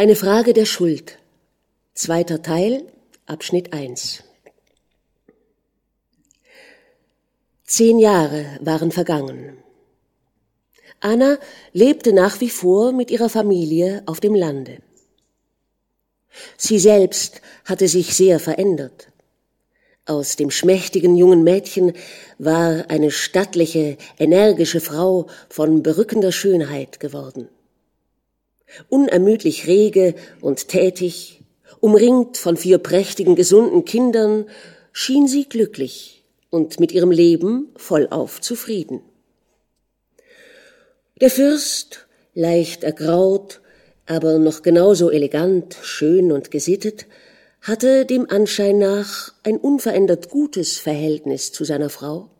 Eine Frage der Schuld. Zweiter Teil, Abschnitt 1. Zehn Jahre waren vergangen. Anna lebte nach wie vor mit ihrer Familie auf dem Lande. Sie selbst hatte sich sehr verändert. Aus dem schmächtigen jungen Mädchen war eine stattliche, energische Frau von berückender Schönheit geworden unermüdlich rege und tätig, umringt von vier prächtigen, gesunden Kindern, schien sie glücklich und mit ihrem Leben vollauf zufrieden. Der Fürst, leicht ergraut, aber noch genauso elegant, schön und gesittet, hatte dem Anschein nach ein unverändert gutes Verhältnis zu seiner Frau.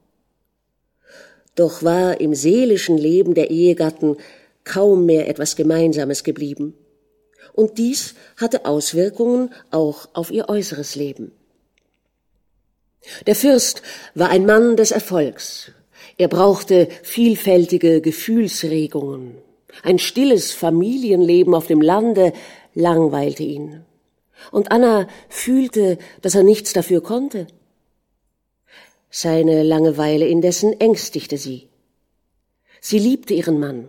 Doch war im seelischen Leben der Ehegatten kaum mehr etwas Gemeinsames geblieben. Und dies hatte Auswirkungen auch auf ihr äußeres Leben. Der Fürst war ein Mann des Erfolgs. Er brauchte vielfältige Gefühlsregungen. Ein stilles Familienleben auf dem Lande langweilte ihn. Und Anna fühlte, dass er nichts dafür konnte. Seine Langeweile indessen ängstigte sie. Sie liebte ihren Mann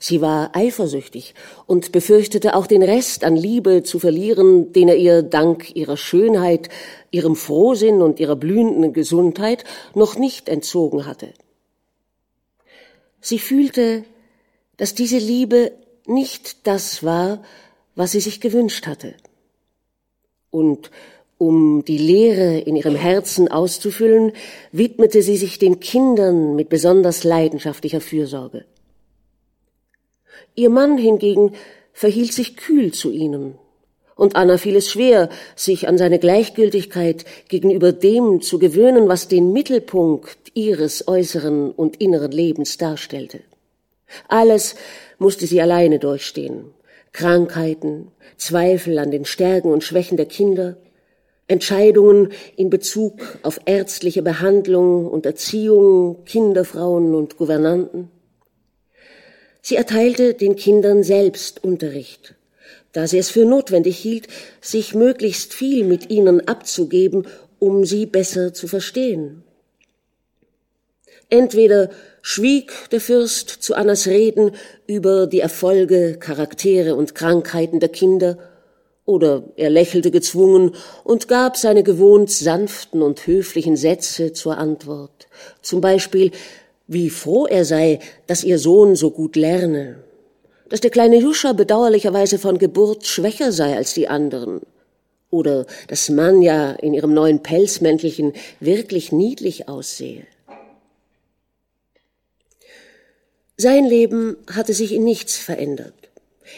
Sie war eifersüchtig und befürchtete auch den Rest an Liebe zu verlieren, den er ihr dank ihrer Schönheit, ihrem Frohsinn und ihrer blühenden Gesundheit noch nicht entzogen hatte. Sie fühlte, dass diese Liebe nicht das war, was sie sich gewünscht hatte. Und um die Leere in ihrem Herzen auszufüllen, widmete sie sich den Kindern mit besonders leidenschaftlicher Fürsorge. Ihr Mann hingegen verhielt sich kühl zu ihnen, und Anna fiel es schwer, sich an seine Gleichgültigkeit gegenüber dem zu gewöhnen, was den Mittelpunkt ihres äußeren und inneren Lebens darstellte. Alles musste sie alleine durchstehen. Krankheiten, Zweifel an den Stärken und Schwächen der Kinder, Entscheidungen in Bezug auf ärztliche Behandlung und Erziehung, Kinderfrauen und Gouvernanten. Sie erteilte den Kindern selbst Unterricht, da sie es für notwendig hielt, sich möglichst viel mit ihnen abzugeben, um sie besser zu verstehen. Entweder schwieg der Fürst zu Annas Reden über die Erfolge, Charaktere und Krankheiten der Kinder, oder er lächelte gezwungen und gab seine gewohnt sanften und höflichen Sätze zur Antwort. Zum Beispiel, wie froh er sei, dass ihr Sohn so gut lerne, dass der kleine Juscha bedauerlicherweise von Geburt schwächer sei als die anderen, oder dass Manja in ihrem neuen Pelzmäntelchen wirklich niedlich aussehe. Sein Leben hatte sich in nichts verändert.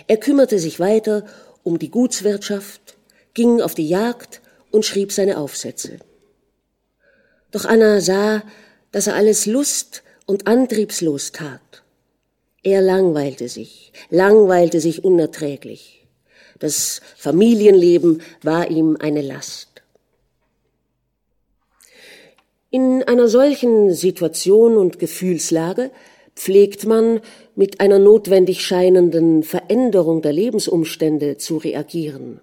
Er kümmerte sich weiter um die Gutswirtschaft, ging auf die Jagd und schrieb seine Aufsätze. Doch Anna sah, dass er alles Lust und antriebslos tat. Er langweilte sich, langweilte sich unerträglich. Das Familienleben war ihm eine Last. In einer solchen Situation und Gefühlslage pflegt man mit einer notwendig scheinenden Veränderung der Lebensumstände zu reagieren.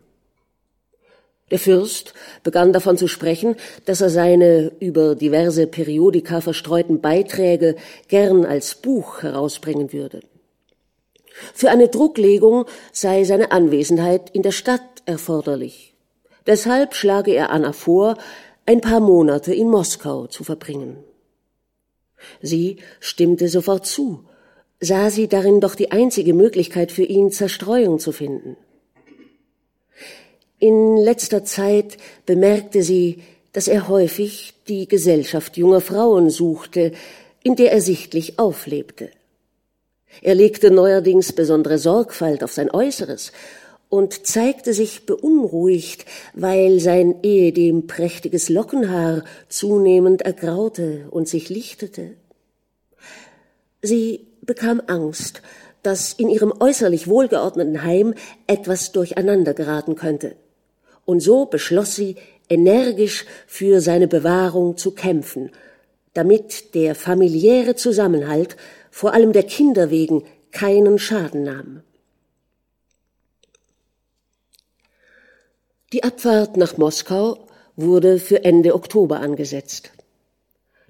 Der Fürst begann davon zu sprechen, dass er seine über diverse Periodika verstreuten Beiträge gern als Buch herausbringen würde. Für eine Drucklegung sei seine Anwesenheit in der Stadt erforderlich. Deshalb schlage er Anna vor, ein paar Monate in Moskau zu verbringen. Sie stimmte sofort zu, sah sie darin doch die einzige Möglichkeit für ihn, Zerstreuung zu finden. In letzter Zeit bemerkte sie, dass er häufig die Gesellschaft junger Frauen suchte, in der er sichtlich auflebte. Er legte neuerdings besondere Sorgfalt auf sein Äußeres und zeigte sich beunruhigt, weil sein ehedem prächtiges Lockenhaar zunehmend ergraute und sich lichtete. Sie bekam Angst, dass in ihrem äußerlich wohlgeordneten Heim etwas durcheinander geraten könnte und so beschloss sie, energisch für seine Bewahrung zu kämpfen, damit der familiäre Zusammenhalt, vor allem der Kinder wegen, keinen Schaden nahm. Die Abfahrt nach Moskau wurde für Ende Oktober angesetzt.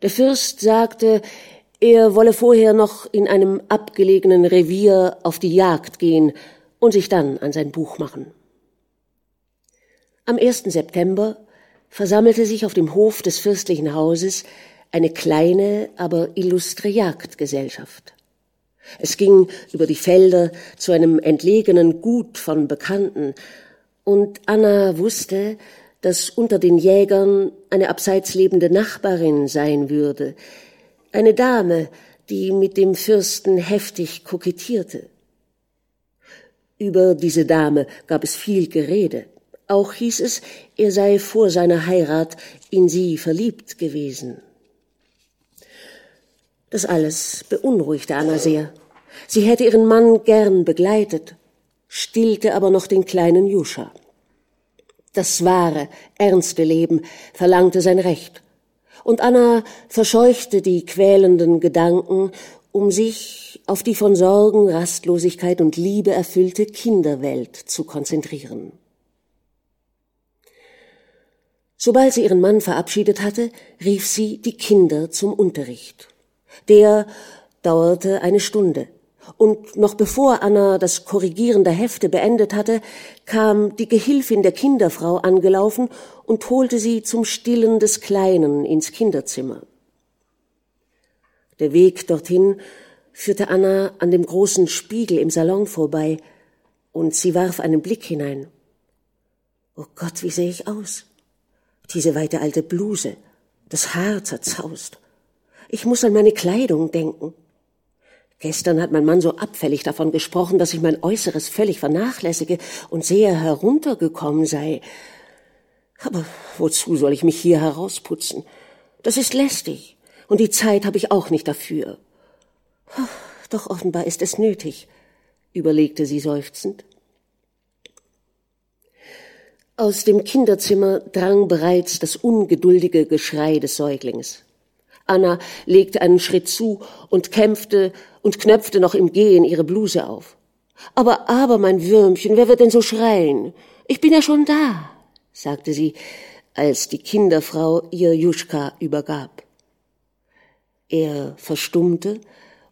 Der Fürst sagte, er wolle vorher noch in einem abgelegenen Revier auf die Jagd gehen und sich dann an sein Buch machen. Am 1. September versammelte sich auf dem Hof des fürstlichen Hauses eine kleine, aber illustre Jagdgesellschaft. Es ging über die Felder zu einem entlegenen Gut von Bekannten, und Anna wusste, dass unter den Jägern eine abseits lebende Nachbarin sein würde, eine Dame, die mit dem Fürsten heftig kokettierte. Über diese Dame gab es viel Gerede. Auch hieß es, er sei vor seiner Heirat in sie verliebt gewesen. Das alles beunruhigte Anna sehr. Sie hätte ihren Mann gern begleitet, stillte aber noch den kleinen Juscha. Das wahre, ernste Leben verlangte sein Recht, und Anna verscheuchte die quälenden Gedanken, um sich auf die von Sorgen, Rastlosigkeit und Liebe erfüllte Kinderwelt zu konzentrieren. Sobald sie ihren Mann verabschiedet hatte, rief sie die Kinder zum Unterricht. Der dauerte eine Stunde. Und noch bevor Anna das Korrigieren der Hefte beendet hatte, kam die Gehilfin der Kinderfrau angelaufen und holte sie zum Stillen des Kleinen ins Kinderzimmer. Der Weg dorthin führte Anna an dem großen Spiegel im Salon vorbei, und sie warf einen Blick hinein. Oh Gott, wie sehe ich aus? Diese weite alte Bluse, das Haar zerzaust. Ich muss an meine Kleidung denken. Gestern hat mein Mann so abfällig davon gesprochen, dass ich mein Äußeres völlig vernachlässige und sehr heruntergekommen sei. Aber wozu soll ich mich hier herausputzen? Das ist lästig, und die Zeit habe ich auch nicht dafür. Doch offenbar ist es nötig, überlegte sie seufzend. Aus dem Kinderzimmer drang bereits das ungeduldige Geschrei des Säuglings. Anna legte einen Schritt zu und kämpfte und knöpfte noch im Gehen ihre Bluse auf. Aber, aber, mein Würmchen, wer wird denn so schreien? Ich bin ja schon da, sagte sie, als die Kinderfrau ihr Juschka übergab. Er verstummte,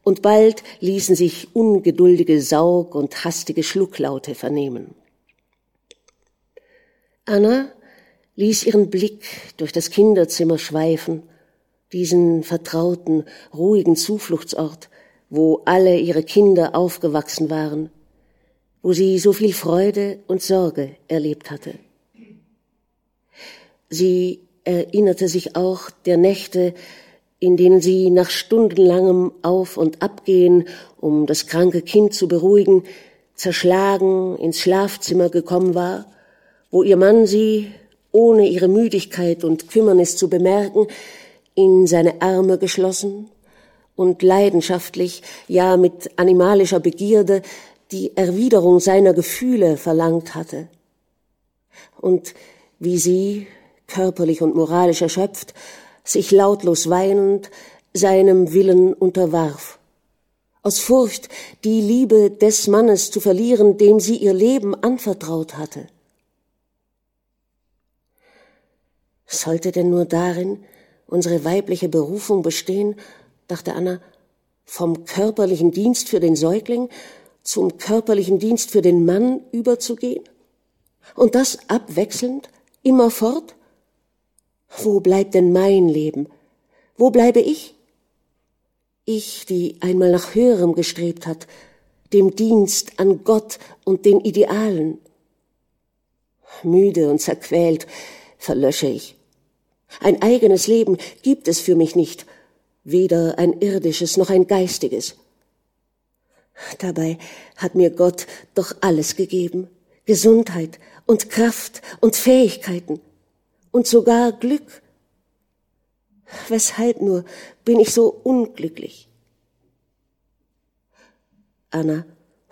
und bald ließen sich ungeduldige Saug und hastige Schlucklaute vernehmen. Anna ließ ihren Blick durch das Kinderzimmer schweifen diesen vertrauten, ruhigen Zufluchtsort, wo alle ihre Kinder aufgewachsen waren, wo sie so viel Freude und Sorge erlebt hatte. Sie erinnerte sich auch der Nächte, in denen sie nach stundenlangem Auf- und Abgehen, um das kranke Kind zu beruhigen, zerschlagen ins Schlafzimmer gekommen war, wo ihr Mann sie, ohne ihre Müdigkeit und Kümmernis zu bemerken, in seine Arme geschlossen und leidenschaftlich, ja mit animalischer Begierde, die Erwiderung seiner Gefühle verlangt hatte. Und wie sie, körperlich und moralisch erschöpft, sich lautlos weinend seinem Willen unterwarf. Aus Furcht, die Liebe des Mannes zu verlieren, dem sie ihr Leben anvertraut hatte. Sollte denn nur darin unsere weibliche Berufung bestehen, dachte Anna, vom körperlichen Dienst für den Säugling zum körperlichen Dienst für den Mann überzugehen? Und das abwechselnd, immerfort? Wo bleibt denn mein Leben? Wo bleibe ich? Ich, die einmal nach Höherem gestrebt hat, dem Dienst an Gott und den Idealen. Müde und zerquält verlösche ich. Ein eigenes Leben gibt es für mich nicht, weder ein irdisches noch ein geistiges. Dabei hat mir Gott doch alles gegeben, Gesundheit und Kraft und Fähigkeiten und sogar Glück. Weshalb nur bin ich so unglücklich? Anna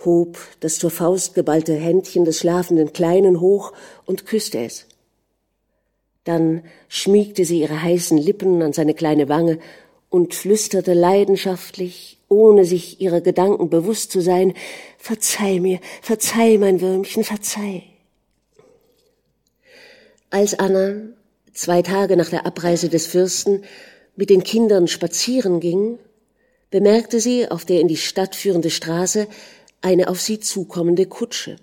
hob das zur Faust geballte Händchen des schlafenden Kleinen hoch und küsste es. Dann schmiegte sie ihre heißen Lippen an seine kleine Wange und flüsterte leidenschaftlich, ohne sich ihrer Gedanken bewusst zu sein, Verzeih mir, verzeih, mein Würmchen, verzeih. Als Anna zwei Tage nach der Abreise des Fürsten mit den Kindern spazieren ging, bemerkte sie auf der in die Stadt führende Straße eine auf sie zukommende Kutsche.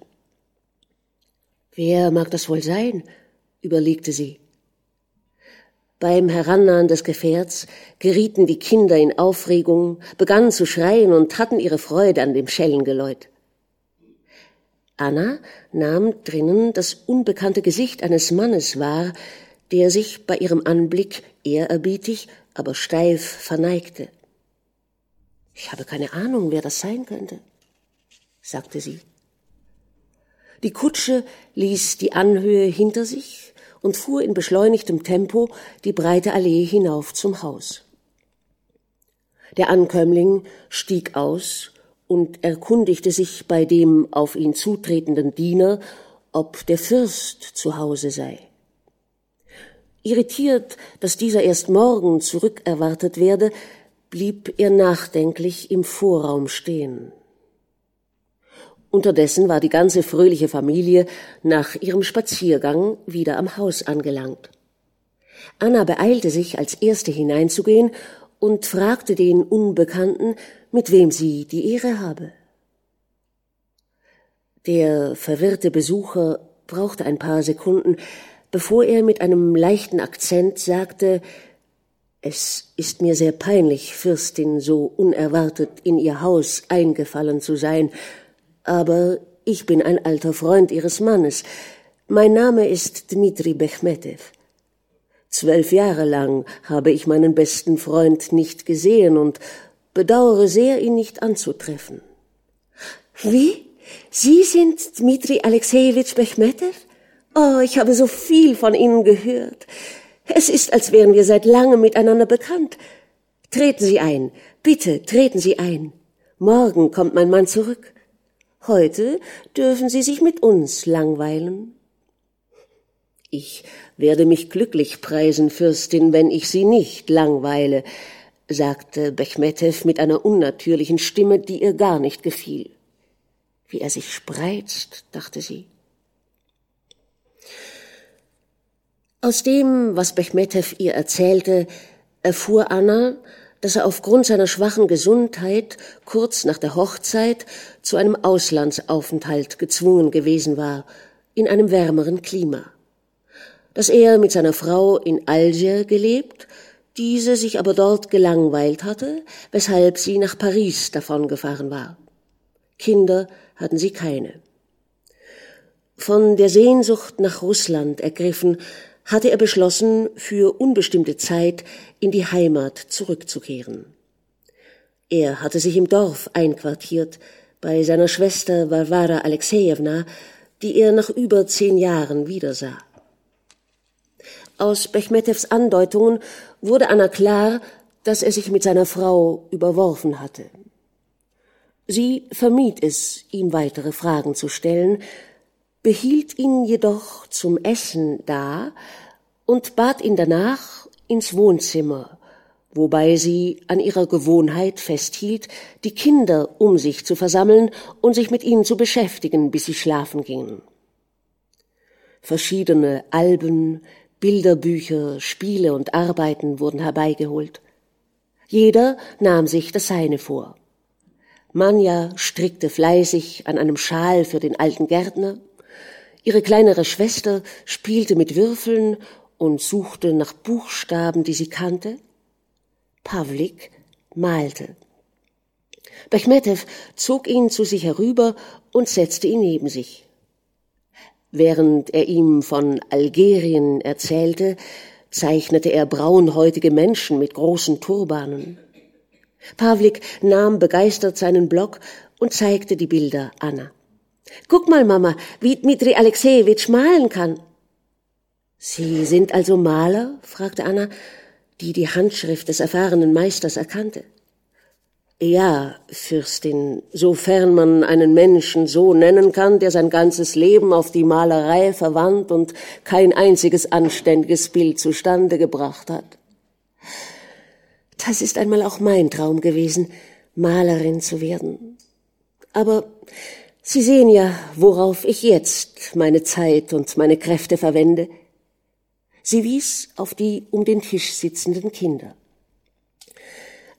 Wer mag das wohl sein? überlegte sie. Beim Herannahen des Gefährts gerieten die Kinder in Aufregung, begannen zu schreien und hatten ihre Freude an dem Schellengeläut. Anna nahm drinnen das unbekannte Gesicht eines Mannes wahr, der sich bei ihrem Anblick ehrerbietig, aber steif verneigte. Ich habe keine Ahnung, wer das sein könnte, sagte sie. Die Kutsche ließ die Anhöhe hinter sich und fuhr in beschleunigtem Tempo die breite Allee hinauf zum Haus. Der Ankömmling stieg aus und erkundigte sich bei dem auf ihn zutretenden Diener, ob der Fürst zu Hause sei. Irritiert, dass dieser erst morgen zurückerwartet werde, blieb er nachdenklich im Vorraum stehen. Unterdessen war die ganze fröhliche Familie nach ihrem Spaziergang wieder am Haus angelangt. Anna beeilte sich, als erste hineinzugehen und fragte den Unbekannten, mit wem sie die Ehre habe. Der verwirrte Besucher brauchte ein paar Sekunden, bevor er mit einem leichten Akzent sagte, es ist mir sehr peinlich, Fürstin so unerwartet in ihr Haus eingefallen zu sein, aber ich bin ein alter Freund Ihres Mannes. Mein Name ist Dmitri Bechmetew. Zwölf Jahre lang habe ich meinen besten Freund nicht gesehen und bedauere sehr, ihn nicht anzutreffen. Wie? Sie sind Dmitri Alexejewitsch Bechmetew? Oh, ich habe so viel von Ihnen gehört. Es ist, als wären wir seit langem miteinander bekannt. Treten Sie ein, bitte treten Sie ein. Morgen kommt mein Mann zurück. Heute dürfen Sie sich mit uns langweilen. Ich werde mich glücklich preisen, Fürstin, wenn ich Sie nicht langweile, sagte Bechmetew mit einer unnatürlichen Stimme, die ihr gar nicht gefiel. Wie er sich spreizt, dachte sie. Aus dem, was Bechmetew ihr erzählte, erfuhr Anna, dass er aufgrund seiner schwachen Gesundheit kurz nach der Hochzeit zu einem Auslandsaufenthalt gezwungen gewesen war, in einem wärmeren Klima. Dass er mit seiner Frau in Alger gelebt, diese sich aber dort gelangweilt hatte, weshalb sie nach Paris davongefahren war. Kinder hatten sie keine. Von der Sehnsucht nach Russland ergriffen, hatte er beschlossen, für unbestimmte Zeit in die Heimat zurückzukehren. Er hatte sich im Dorf einquartiert, bei seiner Schwester Varvara Alexejewna, die er nach über zehn Jahren wiedersah. Aus Bechmetews Andeutungen wurde Anna klar, dass er sich mit seiner Frau überworfen hatte. Sie vermied es, ihm weitere Fragen zu stellen, behielt ihn jedoch zum Essen da und bat ihn danach ins Wohnzimmer, wobei sie an ihrer Gewohnheit festhielt, die Kinder um sich zu versammeln und sich mit ihnen zu beschäftigen, bis sie schlafen gingen. Verschiedene Alben, Bilderbücher, Spiele und Arbeiten wurden herbeigeholt. Jeder nahm sich das Seine vor. Manja strickte fleißig an einem Schal für den alten Gärtner, Ihre kleinere Schwester spielte mit Würfeln und suchte nach Buchstaben, die sie kannte. Pavlik malte. Bechmetew zog ihn zu sich herüber und setzte ihn neben sich. Während er ihm von Algerien erzählte, zeichnete er braunhäutige Menschen mit großen Turbanen. Pavlik nahm begeistert seinen Block und zeigte die Bilder Anna. Guck mal, Mama, wie Dmitri Alexejewitsch malen kann. Sie sind also Maler? fragte Anna, die die Handschrift des erfahrenen Meisters erkannte. Ja, Fürstin, sofern man einen Menschen so nennen kann, der sein ganzes Leben auf die Malerei verwandt und kein einziges anständiges Bild zustande gebracht hat. Das ist einmal auch mein Traum gewesen, Malerin zu werden. Aber Sie sehen ja, worauf ich jetzt meine Zeit und meine Kräfte verwende. Sie wies auf die um den Tisch sitzenden Kinder.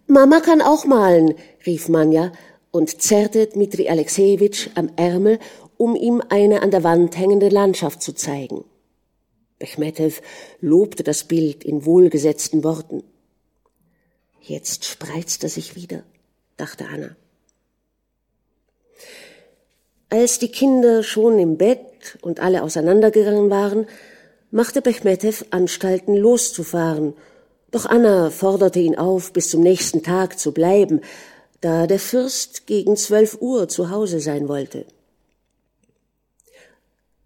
Mama kann auch malen, rief Manja und zerrte Dmitri Alexejewitsch am Ärmel, um ihm eine an der Wand hängende Landschaft zu zeigen. Bechmetew lobte das Bild in wohlgesetzten Worten. Jetzt spreizt er sich wieder, dachte Anna. Als die Kinder schon im Bett und alle auseinandergegangen waren, machte Bechmetew Anstalten loszufahren, doch Anna forderte ihn auf, bis zum nächsten Tag zu bleiben, da der Fürst gegen zwölf Uhr zu Hause sein wollte.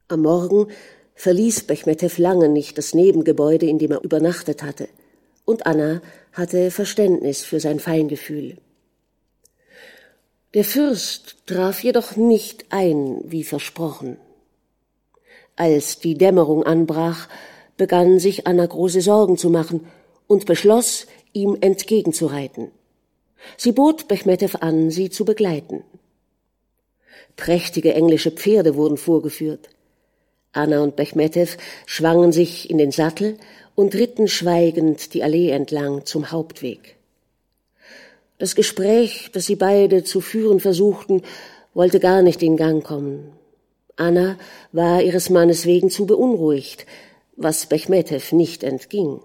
Am Morgen verließ Bechmetew lange nicht das Nebengebäude, in dem er übernachtet hatte, und Anna hatte Verständnis für sein Feingefühl. Der Fürst traf jedoch nicht ein, wie versprochen. Als die Dämmerung anbrach, begann sich Anna große Sorgen zu machen und beschloss, ihm entgegenzureiten. Sie bot Bechmetew an, sie zu begleiten. Prächtige englische Pferde wurden vorgeführt. Anna und Bechmetew schwangen sich in den Sattel und ritten schweigend die Allee entlang zum Hauptweg. Das Gespräch, das sie beide zu führen versuchten, wollte gar nicht in Gang kommen. Anna war ihres Mannes wegen zu beunruhigt, was Bechmetew nicht entging.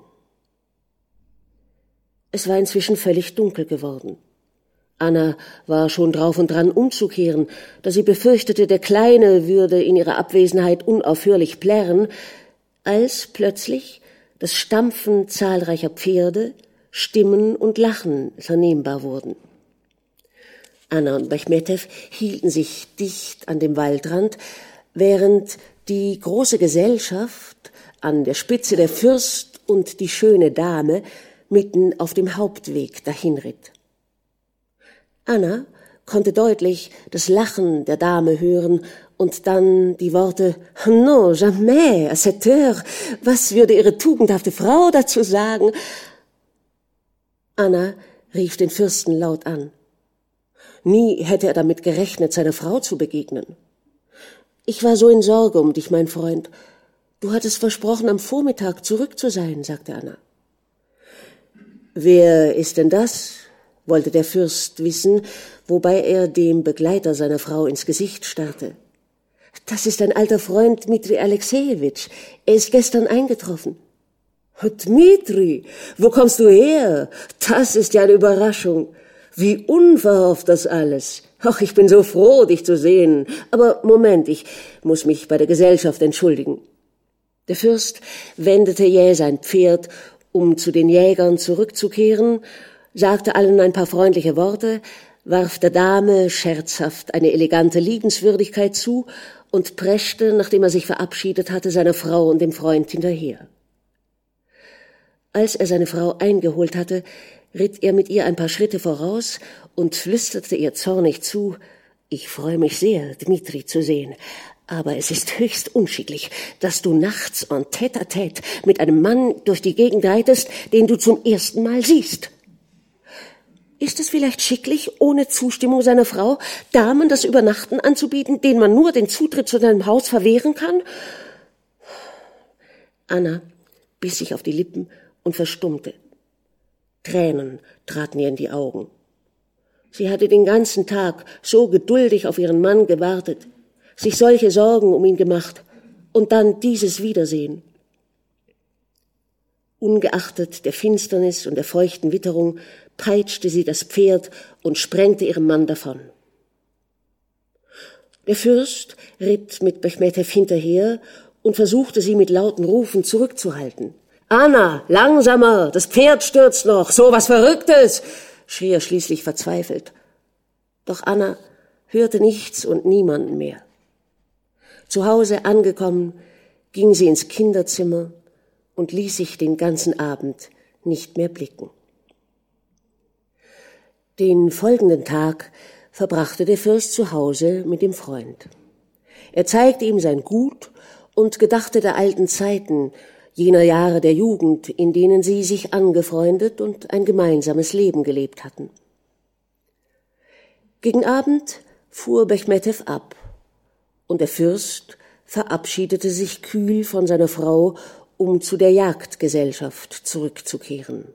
Es war inzwischen völlig dunkel geworden. Anna war schon drauf und dran umzukehren, da sie befürchtete, der Kleine würde in ihrer Abwesenheit unaufhörlich plärren, als plötzlich das Stampfen zahlreicher Pferde, Stimmen und Lachen vernehmbar wurden. Anna und Bechmetew hielten sich dicht an dem Waldrand, während die große Gesellschaft, an der Spitze der Fürst und die schöne Dame, mitten auf dem Hauptweg dahinritt. Anna konnte deutlich das Lachen der Dame hören und dann die Worte Non, jamais, à cette heure. Was würde ihre tugendhafte Frau dazu sagen? Anna rief den Fürsten laut an. Nie hätte er damit gerechnet, seiner Frau zu begegnen. Ich war so in Sorge um dich, mein Freund. Du hattest versprochen, am Vormittag zurück zu sein, sagte Anna. Wer ist denn das? wollte der Fürst wissen, wobei er dem Begleiter seiner Frau ins Gesicht starrte. Das ist ein alter Freund Dmitri Alexejewitsch. Er ist gestern eingetroffen. Dmitri, wo kommst du her? Das ist ja eine Überraschung. Wie unverhofft das alles. Ach, ich bin so froh, dich zu sehen. Aber Moment, ich muss mich bei der Gesellschaft entschuldigen. Der Fürst wendete jäh sein Pferd um zu den Jägern zurückzukehren, sagte allen ein paar freundliche Worte, warf der Dame scherzhaft eine elegante Liebenswürdigkeit zu und preschte, nachdem er sich verabschiedet hatte, seiner Frau und dem Freund hinterher. Als er seine Frau eingeholt hatte, ritt er mit ihr ein paar Schritte voraus und flüsterte ihr zornig zu, ich freue mich sehr, Dmitri zu sehen, aber es ist höchst unschicklich, dass du nachts en tête à tête mit einem Mann durch die Gegend reitest, den du zum ersten Mal siehst. Ist es vielleicht schicklich, ohne Zustimmung seiner Frau, Damen das Übernachten anzubieten, denen man nur den Zutritt zu deinem Haus verwehren kann? Anna biss sich auf die Lippen und verstummte. Tränen traten ihr in die Augen. Sie hatte den ganzen Tag so geduldig auf ihren Mann gewartet sich solche Sorgen um ihn gemacht und dann dieses Wiedersehen. Ungeachtet der Finsternis und der feuchten Witterung peitschte sie das Pferd und sprengte ihrem Mann davon. Der Fürst ritt mit Bechmetew hinterher und versuchte sie mit lauten Rufen zurückzuhalten. Anna, langsamer, das Pferd stürzt noch, so was Verrücktes, schrie er schließlich verzweifelt. Doch Anna hörte nichts und niemanden mehr. Zu Hause angekommen, ging sie ins Kinderzimmer und ließ sich den ganzen Abend nicht mehr blicken. Den folgenden Tag verbrachte der Fürst zu Hause mit dem Freund. Er zeigte ihm sein Gut und gedachte der alten Zeiten, jener Jahre der Jugend, in denen sie sich angefreundet und ein gemeinsames Leben gelebt hatten. Gegen Abend fuhr Bechmetew ab und der Fürst verabschiedete sich kühl von seiner Frau, um zu der Jagdgesellschaft zurückzukehren.